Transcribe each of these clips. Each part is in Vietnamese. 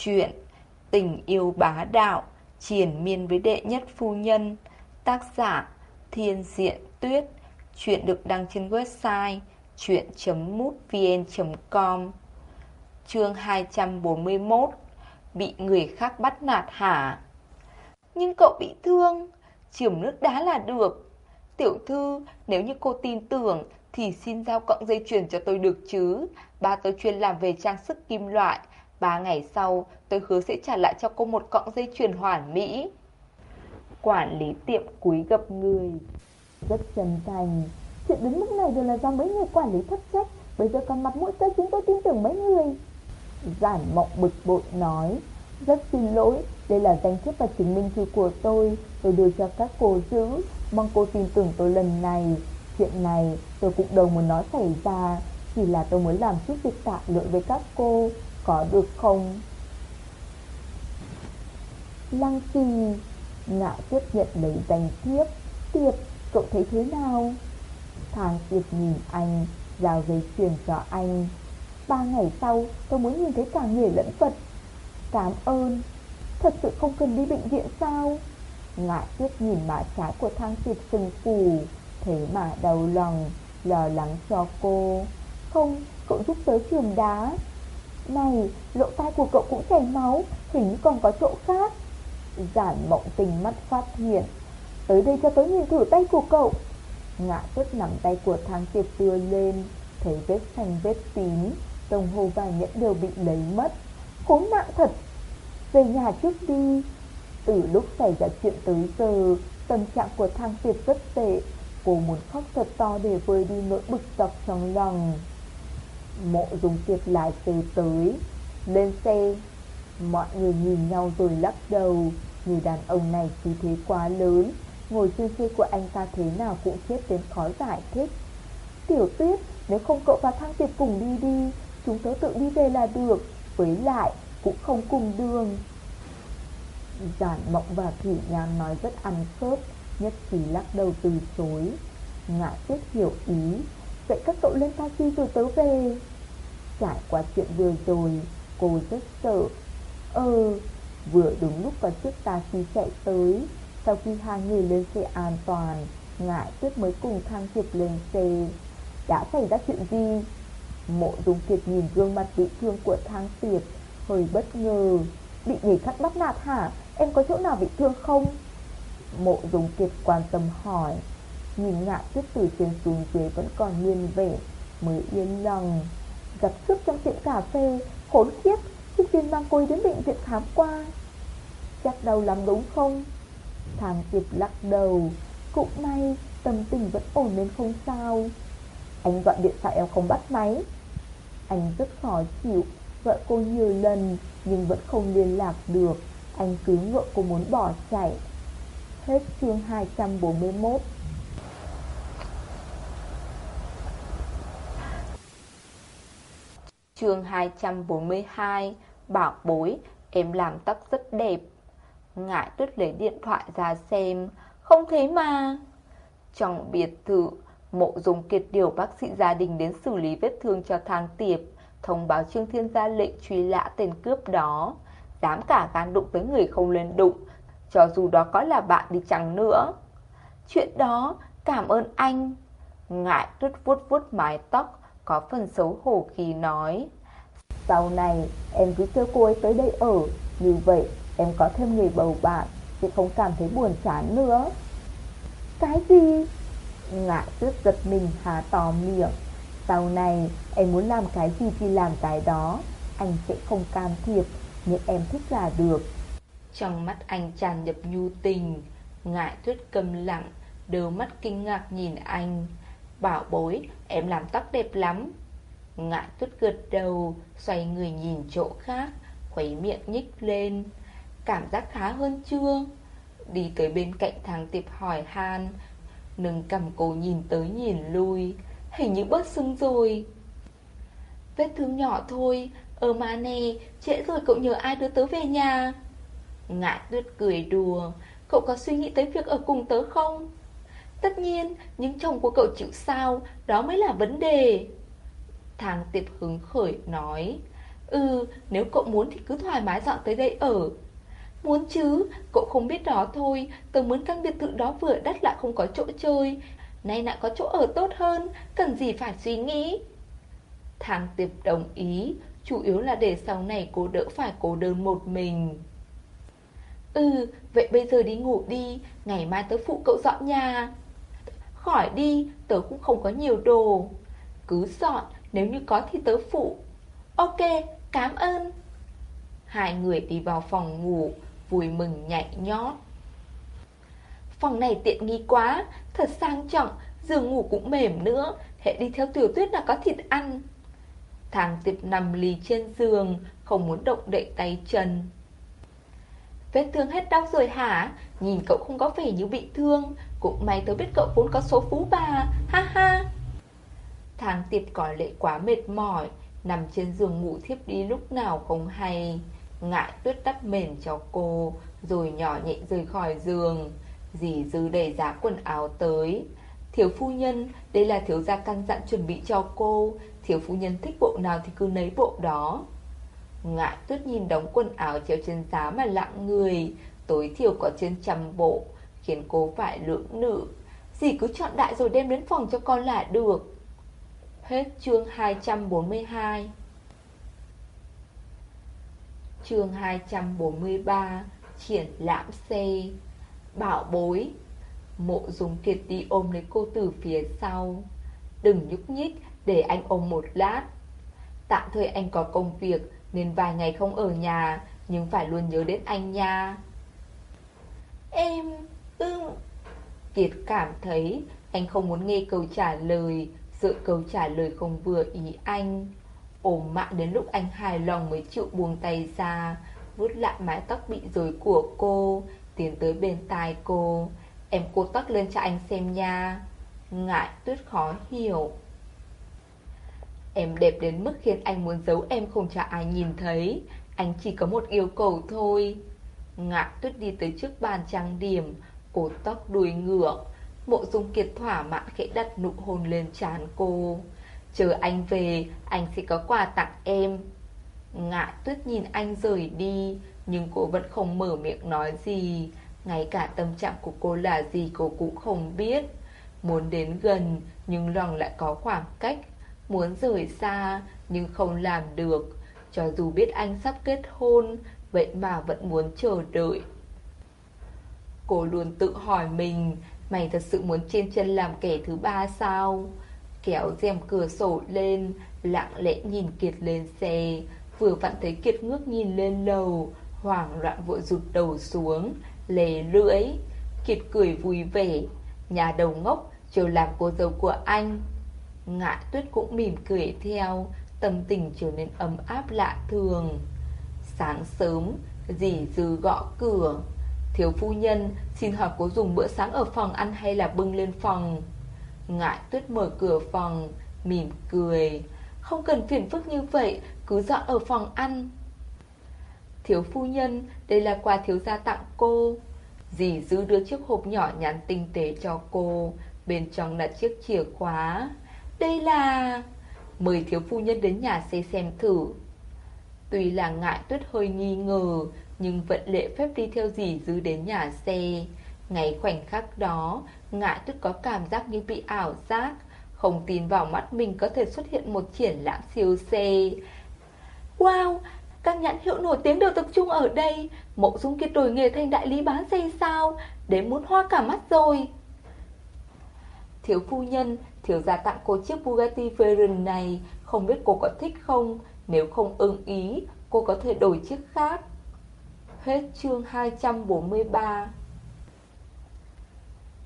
Chuyện Tình yêu bá đạo Triển miên với đệ nhất phu nhân Tác giả Thiên Diện Tuyết. Chuyện được đăng trên website chuyện.mútvn.com Chương 241 Bị người khác bắt nạt hả? Nhưng cậu bị thương Chiểm nước đá là được. Tiểu thư, nếu như cô tin tưởng Thì xin giao cọng dây chuyền cho tôi được chứ. Ba tôi chuyên làm về trang sức kim loại Ba ngày sau, tôi hứa sẽ trả lại cho cô một cọng dây chuyền hoàn mỹ. Quản lý tiệm cúi gập người. Rất chân thành. Chuyện đến mức này đều là do mấy người quản lý thất trách. Bây giờ còn mặt mũi tôi chúng tôi tin tưởng mấy người. Giản mộng bực bội nói. Rất xin lỗi, Đây là danh thiếp và chứng minh thư của tôi. Tôi đưa cho các cô giữ. Mong cô tin tưởng tôi lần này. Chuyện này tôi cũng đâu muốn nói xảy ra. Chỉ là tôi muốn làm chút việc tạ lỗi với các cô. Có được không Lăng Phi ngạo tiếp nhận lấy danh thiếp Tiệp cậu thấy thế nào Thang tiệp nhìn anh, giao giấy truyền cho anh. Ba ngày sau, tôi muốn nhìn thấy cả người lẫn vật. Cảm ơn. Thật sự không cần đi bệnh viện sao? Ngại tuyết nhìn má trái của thang tiệp sừng phù, thế mà đầu lòng, lo lắng cho cô. Không, cậu giúp tới trường đá. Này, lỗ tai của cậu cũng chảy máu, hình như còn có chỗ khác. Giản mộng tình mắt phát hiện. Tới đây cho tôi nhìn thử tay của cậu. Ngạ tuyết nắm tay của thang tiệp đưa lên Thấy vết xanh vết tím Đồng hồ và nhẫn đều bị lấy mất Khốn nạn thật Về nhà trước đi Từ lúc xảy ra chuyện tới giờ Tâm trạng của thang tiệp rất tệ Cô muốn khóc thật to để vơi đi nỗi bực dọc trong lòng Mộ dùng tiệp lái xe tới Lên xe, Mọi người nhìn nhau rồi lắc đầu. Người đàn ông này khí thế quá lớn. Ngồi trên xe của anh ta thế nào cũng chết đến khó giải thích. Tiểu tuyết, Nếu không cậu và thăng tiệp cùng đi đi, Chúng tớ tự đi về là được. Với lại, cũng không cùng đường. Giản mộng và thủy nhàn nói rất ăn khớp, Nhất trí lắc đầu từ chối. Ngã tuyết hiểu ý. Vậy các cậu lên taxi rồi tớ về. Trải qua chuyện vừa rồi, Cô rất sợ. Ừ Vừa đúng lúc có chiếc taxi chạy tới, sau khi hai người lên xe an toàn, Ngại tuyết mới cùng thang Kiệt lên xe. Đã xảy ra chuyện gì? Mộ dung kiệt nhìn gương mặt bị thương của thang tiệp Hơi bất ngờ. Bị người khác bắt nạt hả? Em có chỗ nào bị thương không? Mộ dung kiệt quan tâm hỏi. Nhìn ngại tuyết từ trên xuống dưới Vẫn còn nguyên vẻ, Mới yên lòng. Gặp sức trong tiệm cà phê, Khốn khiếp Sinh viên mang cô đến bệnh viện khám qua. Chắc đau lắm đúng không? Thằng Diệp lắc đầu. Cũng may, tâm tình vẫn ổn nên không sao. Anh gọi điện thoại em không bắt máy. Anh rất khó chịu. Gọi cô nhiều lần, Nhưng vẫn không liên lạc được. Anh cứ ngựa cô muốn bỏ chạy. Hết chương 241 Chương 242 Bảo bối, Em làm tóc rất đẹp. Ngại tuyết lấy điện thoại ra xem, Không thấy mà. Trong biệt thự, Mộ dùng kiệt điều bác sĩ gia đình đến xử lý vết thương cho thang tiệp, Thông báo Trương Thiên gia lệnh truy lã tên cướp đó. Dám cả gan đụng tới người không lên đụng, Cho dù đó có là bạn đi chẳng nữa. Chuyện đó, cảm ơn anh. Ngại tuyết vuốt vuốt mái tóc có phần xấu hổ khi nói. Sau này, em cứ kêu cô ấy tới đây ở. Như vậy, Em có thêm người bầu bạn Thì không cảm thấy buồn chán nữa. Cái gì? Ngạ tuyết giật mình, há to miệng. Sau này, em muốn làm cái gì thì làm cái đó. Anh sẽ không can thiệp, Nhưng em thích là được. Trong mắt anh tràn nhập nhu tình Ngại tuyết cầm lặng, Đôi mắt kinh ngạc nhìn anh. Bảo bối, em làm tóc đẹp lắm. Ngại tuyết gật đầu, Xoay người nhìn chỗ khác, Khuấy miệng nhích lên. Cảm giác khá hơn chưa? Đi tới bên cạnh thằng tiệp hỏi han. Nâng cầm cố nhìn tới nhìn lui. Hình như bớt sưng rồi. Vết thương nhỏ thôi. Ờ mà nè, Trễ rồi cậu nhờ ai đưa tớ về nhà? Ngại tuyết cười đùa. Cậu có suy nghĩ tới việc ở cùng tớ không? Tất nhiên Nhưng chồng của cậu chịu sao? Đó mới là vấn đề. Thằng tiệp hứng khởi nói Ừ, nếu cậu muốn thì cứ thoải mái dọn tới đây ở. Muốn chứ, cậu không biết đó thôi. Tớ muốn căn biệt thự đó vừa đắt lại không có chỗ chơi. Nay lại có chỗ ở tốt hơn Cần gì phải suy nghĩ. Thằng tiệp đồng ý Chủ yếu là để sau này cô đỡ phải cố đơn một mình. Ừ, vậy bây giờ đi ngủ đi Ngày mai tớ phụ cậu dọn nhà. Khỏi đi, tớ cũng không có nhiều đồ. Cứ dọn, nếu như có thì tớ phụ. Ok, cảm ơn. Hai người đi vào phòng ngủ Vui mừng nhảy nhót. Phòng này tiện nghi quá Thật sang trọng Giường ngủ cũng mềm nữa Hệ đi theo tiểu tuyết là có thịt ăn. Thằng tiệp nằm lì trên giường Không muốn động đậy tay chân. Vết thương hết đau rồi hả? Nhìn cậu không có vẻ như bị thương cũng may tớ biết cậu vốn có số phú bà. Ha ha. Thằng tiệp còi lệ quá mệt mỏi, Nằm trên giường ngủ thiếp đi lúc nào không hay. Ngại tuyết đắp mền cho cô, Rồi nhỏ nhẹ rời khỏi giường. Dì dư đầy giá quần áo tới. Thiếu phu nhân, Đây là thiếu gia căn dặn chuẩn bị cho cô. Thiếu phu nhân thích bộ nào thì cứ lấy bộ đó. Ngại tuyết nhìn đóng quần áo treo trên giá mà lặng người. Tối thiểu có trên trăm bộ. Khiến cô phải lưỡng nữ, Dì cứ chọn đại rồi đem đến phòng cho con là được. Hết chương 242 Chương 243 Triển lãm xe Bảo bối. Mộ dùng kiệt đi ôm lấy cô từ phía sau. Đừng nhúc nhích Để anh ôm một lát. Tạm thời anh có công việc Nên vài ngày không ở nhà Nhưng phải luôn nhớ đến anh nha. Em ưng Kiệt cảm thấy Anh không muốn nghe câu trả lời, Sợ câu trả lời không vừa ý anh. Ôm mạng đến lúc anh hài lòng mới chịu buông tay ra, vuốt lại mái tóc bị rối của cô, Tiến tới bên tai cô. Em cô tóc lên cho anh xem nha. Ngại, tuyết khó hiểu. Em đẹp đến mức khiến anh muốn giấu em không cho ai nhìn thấy. Anh chỉ có một yêu cầu thôi. Ngại, tuyết đi tới trước bàn trang điểm Cổ tóc đuôi ngựa Mộ dung kiệt thỏa mãn khẽ đặt nụ hôn lên trán cô. Chờ anh về, Anh sẽ có quà tặng em. Ngại tuyết nhìn anh rời đi, Nhưng cô vẫn không mở miệng nói gì. Ngay cả tâm trạng của cô là gì cô cũng không biết. Muốn đến gần, Nhưng lòng lại có khoảng cách. Muốn rời xa, Nhưng không làm được. Cho dù biết anh sắp kết hôn, Vậy mà vẫn muốn chờ đợi. Cô luôn tự hỏi mình, Mày thật sự muốn trên chân làm kẻ thứ ba sao? Kéo rèm cửa sổ lên, Lặng lẽ nhìn Kiệt lên xe. Vừa vặn thấy Kiệt ngước nhìn lên lầu, Hoảng loạn vội rụt đầu xuống Lề lưỡi. Kiệt cười vui vẻ, Nhà đầu ngốc, chờ làm cô dâu của anh. Ngạ tuyết cũng mỉm cười theo, Tâm tình trở nên ấm áp lạ thường. Sáng sớm, Dì dư gõ cửa. Thiếu phu nhân, Xin hỏi cô dùng bữa sáng ở phòng ăn hay là bưng lên phòng? Ngại tuyết mở cửa phòng, Mỉm cười. Không cần phiền phức như vậy, Cứ dọn ở phòng ăn. Thiếu phu nhân, Đây là quà thiếu gia tặng cô. Dì giữ đưa chiếc hộp nhỏ nhắn tinh tế cho cô. Bên trong là chiếc chìa khóa. Đây là... Mời thiếu phu nhân đến nhà xe xem thử. Tuy là ngại, tuyết hơi nghi ngờ. Nhưng vẫn lệ phép đi theo dì dư đến nhà xe. Ngày khoảnh khắc đó ngã tức có cảm giác như bị ảo giác. Không tin vào mắt mình có thể xuất hiện một triển lãm siêu xe Wow, Các nhãn hiệu nổi tiếng đều tập trung ở đây. Mộ dung kiệt đổi nghề thành đại lý bán xe sao? Đến muốn hoa cả mắt rồi. Thiếu phu nhân, Thiếu gia tặng cô chiếc Bugatti Veyron này. Không biết cô có thích không? Nếu không ưng ý, Cô có thể đổi chiếc khác. Hết chương 243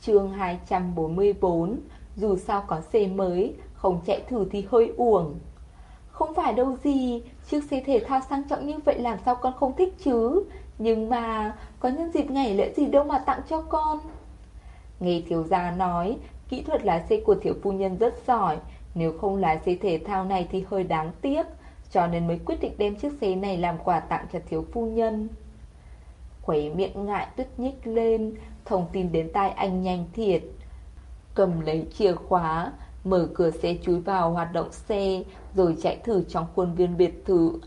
chương 244 Dù sao có xe mới, Không chạy thử thì hơi uổng. Không phải đâu gì, Chiếc xe thể thao sang trọng như vậy làm sao con không thích chứ? Nhưng mà Có nhân dịp ngày lễ gì đâu mà tặng cho con. Nghe thiếu gia nói, Kỹ thuật lái xe của thiếu phu nhân rất giỏi. Nếu không lái xe thể thao này thì hơi đáng tiếc, Cho nên mới quyết định đem chiếc xe này làm quà tặng cho thiếu phu nhân. Khuấy miệng ngại tuyết nhích lên Thông tin đến tai anh nhanh thiệt Cầm lấy chìa khóa Mở cửa xe chui vào hoạt động xe Rồi chạy thử trong khuôn viên biệt thự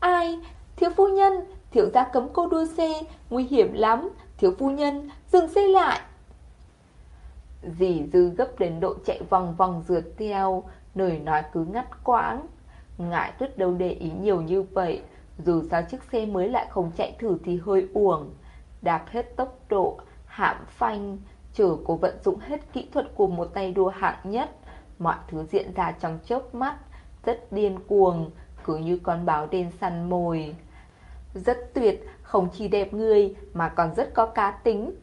Ai? Thiếu phu nhân, thiếu gia cấm cô đua xe, nguy hiểm lắm. Thiếu phu nhân, dừng xe lại. Dì dư gấp đến độ chạy vòng vòng rượt theo, lời nói cứ ngắt quãng. Ngại tuyết đâu để ý nhiều như vậy, dù sao chiếc xe mới lại không chạy thử thì hơi uổng. Đạp hết tốc độ, hãm phanh, chờ cô vận dụng hết kỹ thuật của một tay đua hạng nhất. Mọi thứ diễn ra trong chớp mắt, rất điên cuồng, cứ như con báo đen săn mồi. Rất tuyệt, không chỉ đẹp người mà còn rất có cá tính.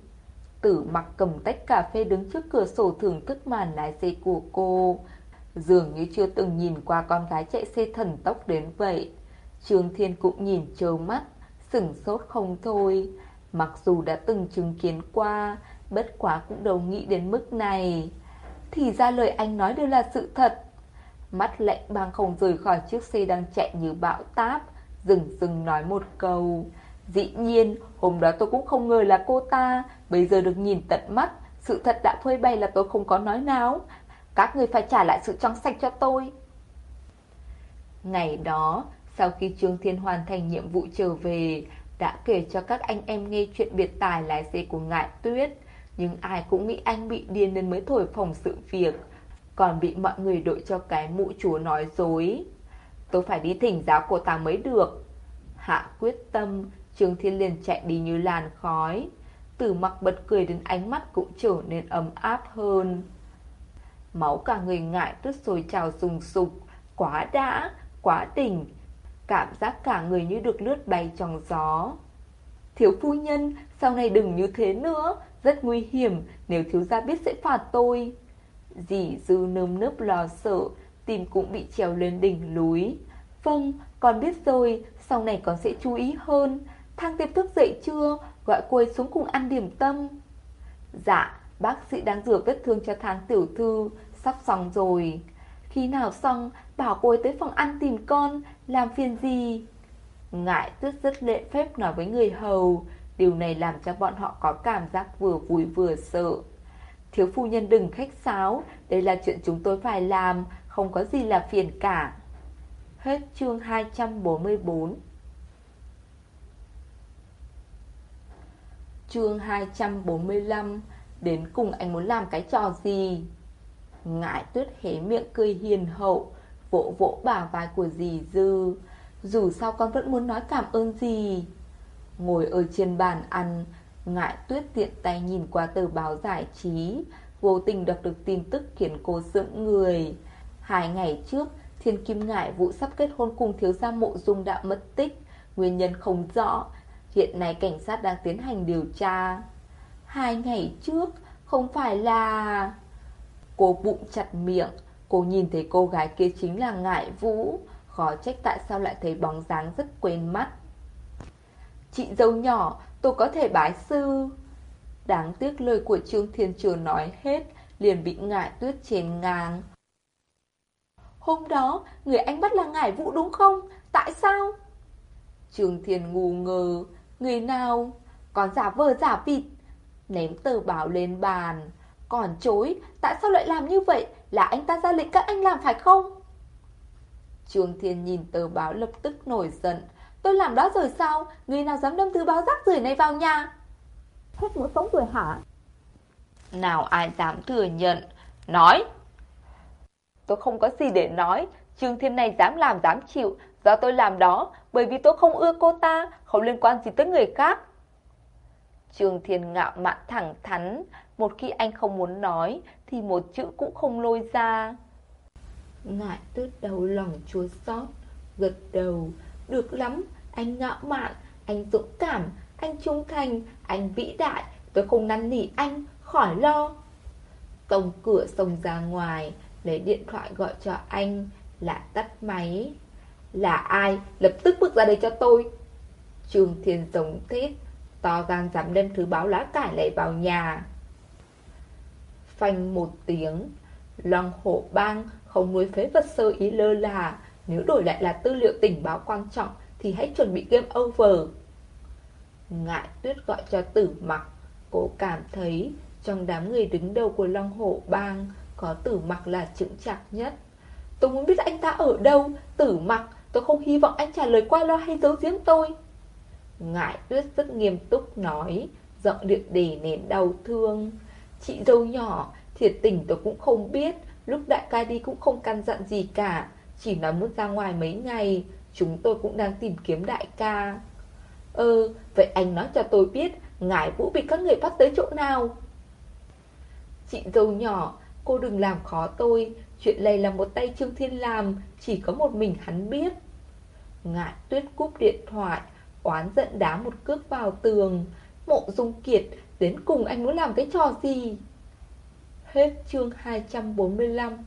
Tử mặc cầm tách cà phê đứng trước cửa sổ thưởng thức màn lái xe của cô. Dường như chưa từng nhìn qua con gái chạy xe thần tốc đến vậy. Trương Thiên cũng nhìn trơ mắt, sửng sốt không thôi. Mặc dù đã từng chứng kiến qua, bất quá cũng đâu nghĩ đến mức này. Thì ra lời anh nói đều là sự thật. Mắt lạnh băng không rời khỏi chiếc xe đang chạy như bão táp, dừng dừng nói một câu. Dĩ nhiên, hôm đó tôi cũng không ngờ là cô ta, bây giờ được nhìn tận mắt, sự thật đã phơi bày là tôi không có nói náo. Các người phải trả lại sự trong sạch cho tôi. Ngày đó, sau khi Trương Thiên hoàn thành nhiệm vụ trở về, đã kể cho các anh em nghe chuyện biệt tài lái xe của ngại tuyết. Nhưng ai cũng nghĩ anh bị điên nên mới thổi phồng sự việc, còn bị mọi người đội cho cái mũ chúa nói dối. Tôi phải đi thỉnh giáo cô ta mới được. Hạ quyết tâm, Trương Thiên liền chạy đi như làn khói. Tử mặc bật cười đến ánh mắt cũng trở nên ấm áp hơn. Máu cả người ngại tức sôi trào sùng sục, quá đã, quá đỉnh, cảm giác cả người như được lướt bay trong gió. Thiếu phu nhân, sau này đừng như thế nữa, rất nguy hiểm, nếu thiếu gia biết sẽ phạt tôi. Dì dư nơm nớp lo sợ, tim cũng bị trèo lên đỉnh núi. Vâng, con biết rồi, sau này con sẽ chú ý hơn. Thang tiếp thức dậy chưa, gọi cô ấy xuống cùng ăn điểm tâm. Dạ, bác sĩ đang rửa vết thương cho thang tiểu thư, sắp xong rồi. Khi nào xong, bảo cô ấy tới phòng ăn tìm con, làm phiền gì? Ngại tuyết rất lệ phép nói với người hầu, điều này làm cho bọn họ có cảm giác vừa vui vừa sợ. Thiếu phu nhân đừng khách sáo, đây là chuyện chúng tôi phải làm, không có gì là phiền cả. Hết chương 244 Chương 245 Đến cùng anh muốn làm cái trò gì? Ngại tuyết hé miệng cười hiền hậu, Vỗ vỗ bả vai của dì Dư. Dù sao con vẫn muốn nói cảm ơn gì Ngồi ở trên bàn ăn, Ngại tuyết tiện tay nhìn qua tờ báo giải trí. Vô tình đọc được tin tức khiến cô sững người. Hai ngày trước, Thiên Kim Ngải vụ sắp kết hôn cùng thiếu gia mộ dung đã mất tích. Nguyên nhân không rõ, Hiện nay cảnh sát đang tiến hành điều tra. Hai ngày trước, Không phải là... Cô bụng chặt miệng. Cô nhìn thấy cô gái kia chính là Ngại Vũ. Khó trách tại sao lại thấy bóng dáng rất quen mắt. Chị dâu nhỏ, Tôi có thể bái sư. Đáng tiếc lời của Trương Thiên Trường nói hết, Liền bị ngại tuyết chèn ngang. Hôm đó, Người anh bắt là ngải vũ đúng không? Tại sao? Trương Thiên ngu ngờ Người nào? Còn giả vờ giả vịt. Ném tờ báo lên bàn. Còn chối Tại sao lại làm như vậy? Là anh ta ra lệnh các anh làm phải không? Trương Thiên nhìn tờ báo lập tức nổi giận. Tôi làm đó rồi sao? Người nào dám đâm thứ báo rác rưởi này vào nhà? Hết muốn sống rồi hả? Nào ai dám thừa nhận? Nói. Tôi không có gì để nói. Trương Thiên này dám làm dám chịu. Do tôi làm đó Bởi vì tôi không ưa cô ta Không liên quan gì tới người khác. Trương Thiên ngạo mạn thẳng thắn một khi anh không muốn nói, Thì một chữ cũng không lôi ra. Ngại tước đầu lòng chua xót, Gật đầu. Được lắm, Anh ngạo mạn, Anh dũng cảm, Anh trung thành, Anh vĩ đại. Tôi không năn nỉ anh, Khỏi lo. Tông cửa xông ra ngoài, Lấy điện thoại gọi cho anh, là tắt máy. Là ai? Lập tức bước ra đây cho tôi. Trường Thiên giống thét, To gan dám đem thứ báo lá cải lại vào nhà. Phanh một tiếng. Long hổ bang không nuôi phế vật sơ ý lơ là. Nếu đổi lại là tư liệu tình báo quan trọng Thì hãy chuẩn bị game over. Ngại tuyết gọi cho tử mặc. Cô cảm thấy Trong đám người đứng đầu của Long hổ bang Có tử mặc là chững chạc nhất. Tôi muốn biết anh ta ở đâu? Tử mặc, Tôi không hy vọng anh trả lời qua loa hay giấu giếm tôi. Ngại tuyết rất nghiêm túc nói, Giọng điệu đề nén đau thương. Chị dâu nhỏ Thiệt tình tôi cũng không biết. Lúc đại ca đi cũng không căn dặn gì cả. Chỉ nói muốn ra ngoài mấy ngày. Chúng tôi cũng đang tìm kiếm đại ca. Ừ, vậy anh nói cho tôi biết Ngài Vũ bị các người bắt tới chỗ nào? Chị dâu nhỏ Cô đừng làm khó tôi. Chuyện này là một tay Trương Thiên làm Chỉ có một mình hắn biết. Ngại tuyết cúp điện thoại Oán giận đá một cước vào tường. Mộ Dung Kiệt Đến cùng anh muốn làm cái trò gì? Hết chương 245